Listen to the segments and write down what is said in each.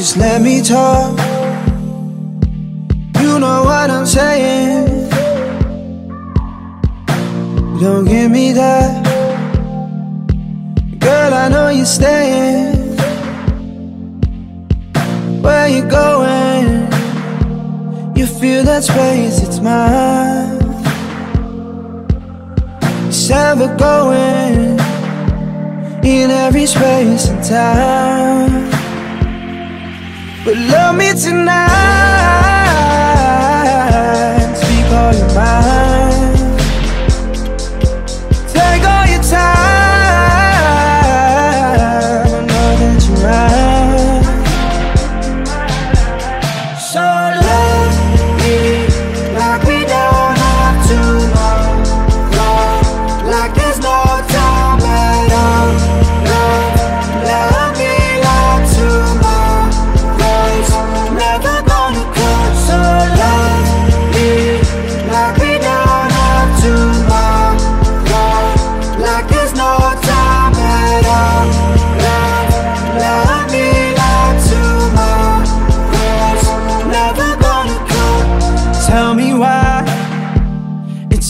just let me talk. You know what I'm saying. Don't give me that. Girl, I know you're staying. Where you going? You feel that space, it's mine. It's ever going in every space and time. But love me tonight.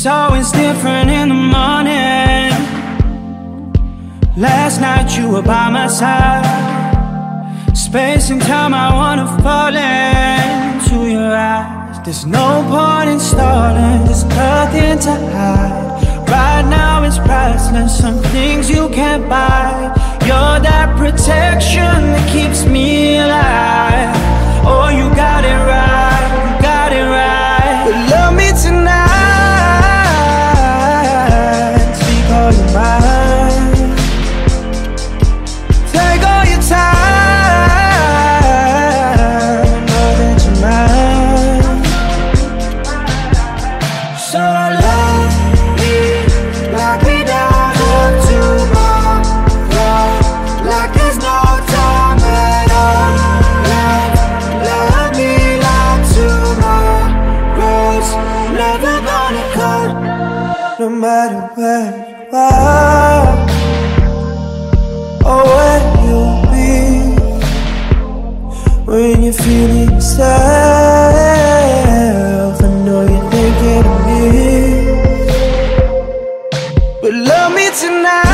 It's always different in the morning. Last night you were by my side. Space and time, I wanna fall into your eyes. There's no point in stalling, there's nothing to hide. Right now it's priceless, some things you can't buy. You're that protection that keeps me alive. Oh, you are or where you'll be when you're feeling yourself. I know you're thinking of me, but love me tonight.